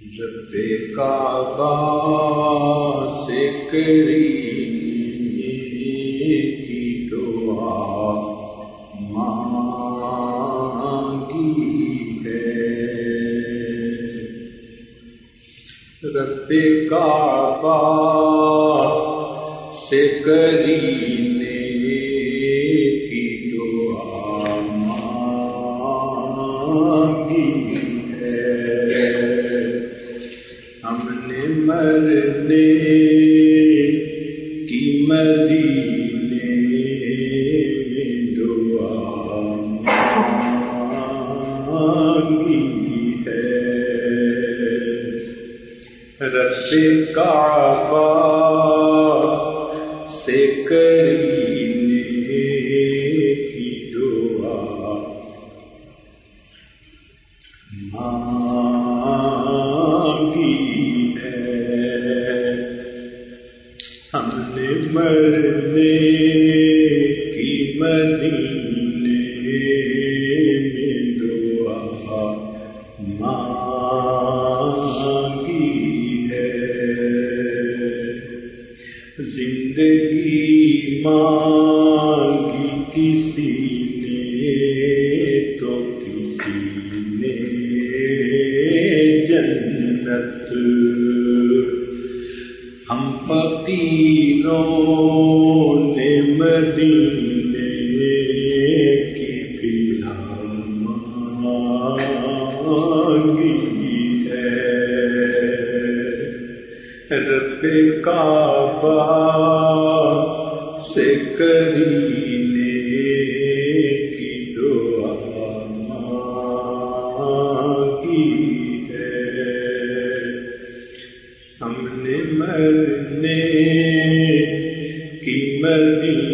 رب کعبہ سے کری کی دعا مانگی ہے رب سے کری مرنے کی مدینے میں دعا مانگی ہے۔ رب کعبہ سے کرینے کی دعا مرنے کی مدینے میں دعا مانگی ہے زندگی مانگی کسی نے تو کسی نے جنت ہم فقیروں نے مدینے کی پلا مانگی ہے۔ رب کعبہ سے کرینے کی مدینہ